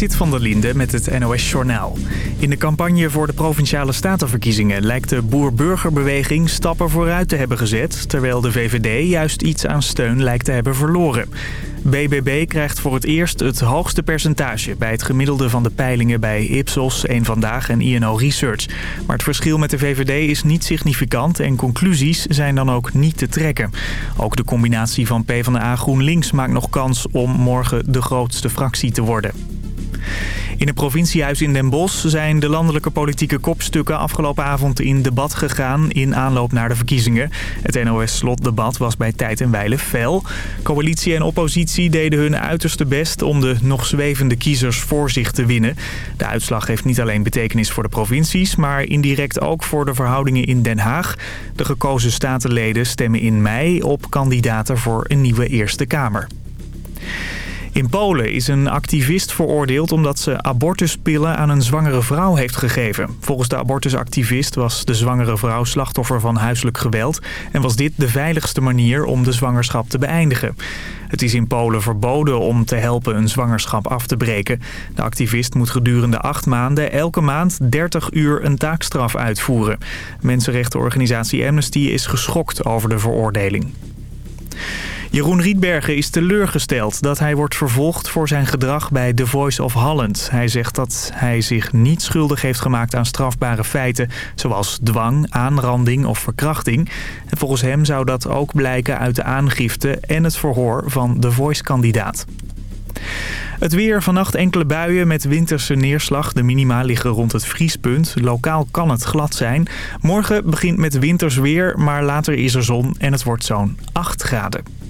Zit van der Linde met het NOS-journaal. In de campagne voor de Provinciale Statenverkiezingen... lijkt de boer-burgerbeweging stappen vooruit te hebben gezet... terwijl de VVD juist iets aan steun lijkt te hebben verloren. BBB krijgt voor het eerst het hoogste percentage... bij het gemiddelde van de peilingen bij Ipsos, Eén Vandaag en INO Research. Maar het verschil met de VVD is niet significant... en conclusies zijn dan ook niet te trekken. Ook de combinatie van PvdA GroenLinks maakt nog kans om morgen de grootste fractie te worden. In het provinciehuis in Den Bosch zijn de landelijke politieke kopstukken afgelopen avond in debat gegaan in aanloop naar de verkiezingen. Het NOS-slotdebat was bij tijd en wijle fel. Coalitie en oppositie deden hun uiterste best om de nog zwevende kiezers voor zich te winnen. De uitslag heeft niet alleen betekenis voor de provincies, maar indirect ook voor de verhoudingen in Den Haag. De gekozen statenleden stemmen in mei op kandidaten voor een nieuwe Eerste Kamer. In Polen is een activist veroordeeld omdat ze abortuspillen aan een zwangere vrouw heeft gegeven. Volgens de abortusactivist was de zwangere vrouw slachtoffer van huiselijk geweld... en was dit de veiligste manier om de zwangerschap te beëindigen. Het is in Polen verboden om te helpen een zwangerschap af te breken. De activist moet gedurende acht maanden elke maand 30 uur een taakstraf uitvoeren. Mensenrechtenorganisatie Amnesty is geschokt over de veroordeling. Jeroen Rietbergen is teleurgesteld dat hij wordt vervolgd voor zijn gedrag bij The Voice of Holland. Hij zegt dat hij zich niet schuldig heeft gemaakt aan strafbare feiten... zoals dwang, aanranding of verkrachting. En volgens hem zou dat ook blijken uit de aangifte en het verhoor van The Voice-kandidaat. Het weer, vannacht enkele buien met winterse neerslag. De minima liggen rond het vriespunt. Lokaal kan het glad zijn. Morgen begint met winters weer, maar later is er zon en het wordt zo'n 8 graden.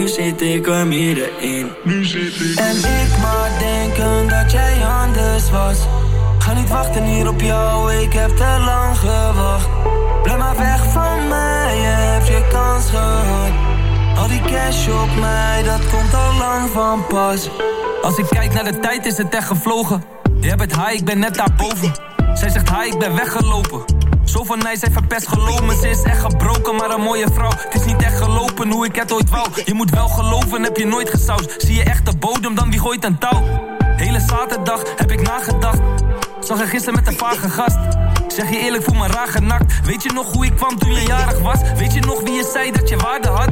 Nu zit ik er middenin. En ik maar denken dat jij anders was. Ga niet wachten hier op jou, ik heb te lang gewacht. Blijf maar weg van mij, Heb je kans gehad. Al die cash op mij, dat komt al lang van pas. Als ik kijk naar de tijd, is het echt gevlogen. Je hebt het high, ik ben net daarboven. Zij zegt hi, ik ben weggelopen. Zoveel nice zijn verpest, geloof me, ze is echt gebroken, maar een mooie vrouw. Het is niet echt gelopen hoe ik het ooit wou. Je moet wel geloven, heb je nooit gesausd. Zie je echt de bodem, dan wie gooit een touw? Hele zaterdag heb ik nagedacht. Zag er gisteren met een vage gast. Zeg je eerlijk, voel me raar genakt. Weet je nog hoe ik kwam toen je jarig was? Weet je nog wie je zei dat je waarde had?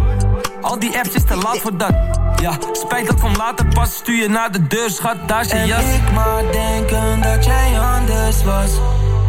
Al die apps is te laat voor dat. Ja, spijt dat van later pas. Stuur je naar de deur, schat, daar is je En jas. ik maar denken dat jij anders was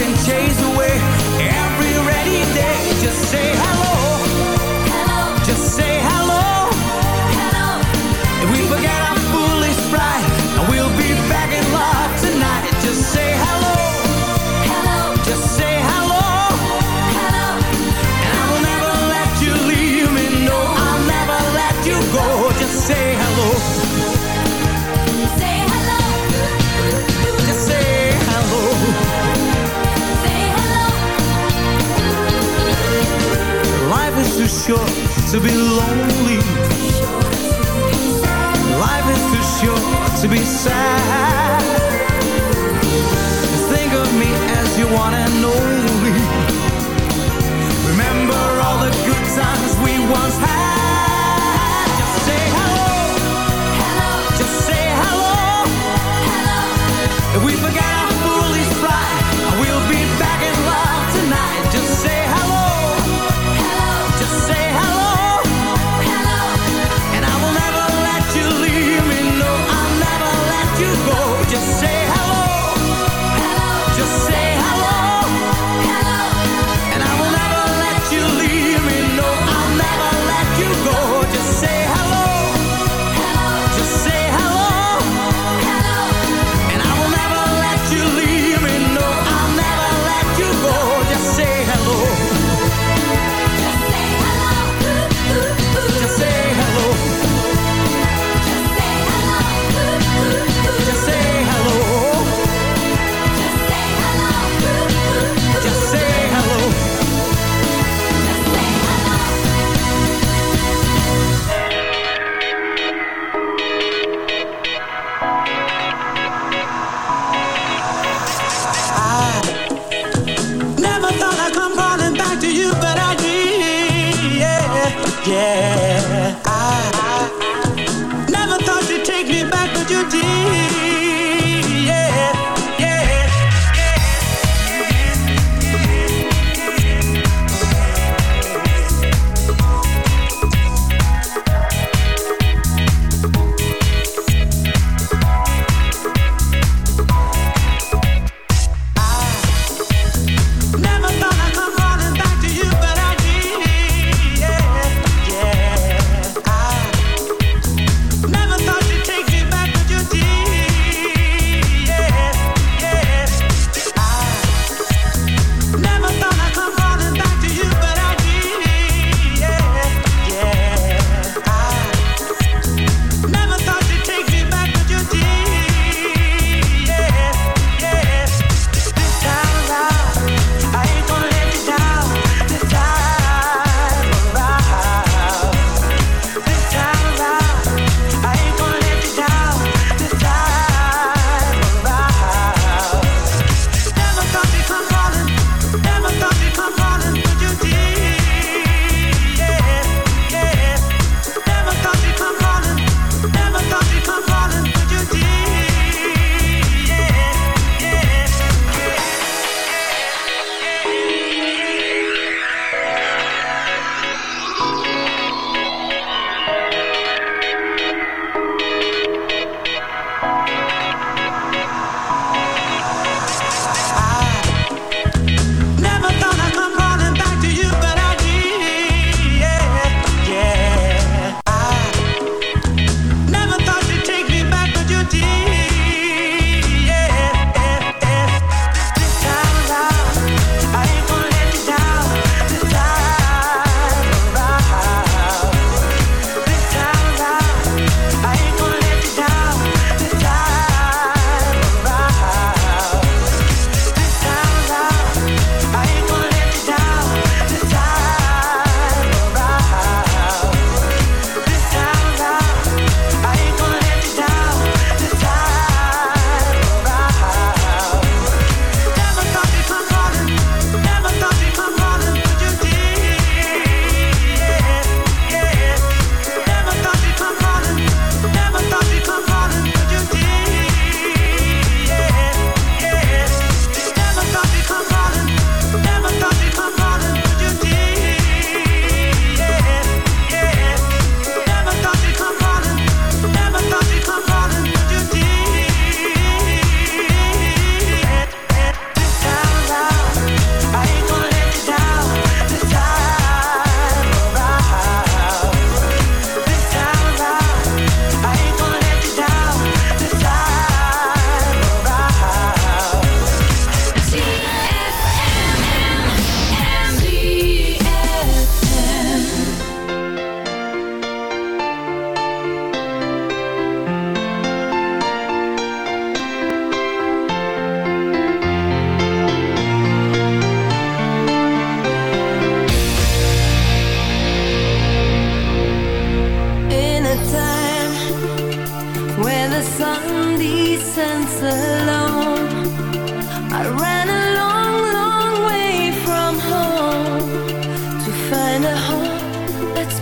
Can chase away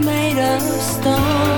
made of stone.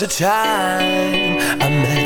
was the time I met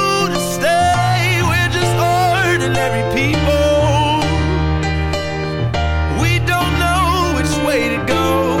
ordinary people. We don't know which way to go.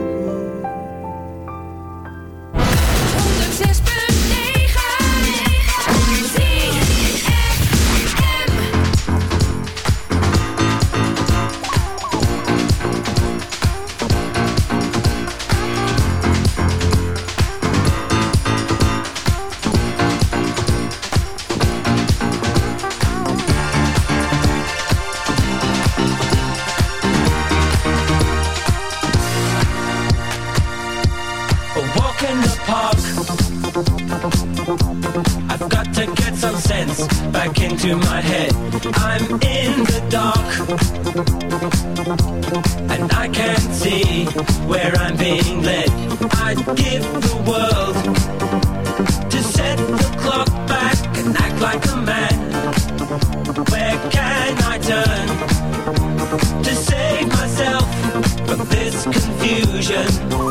illusion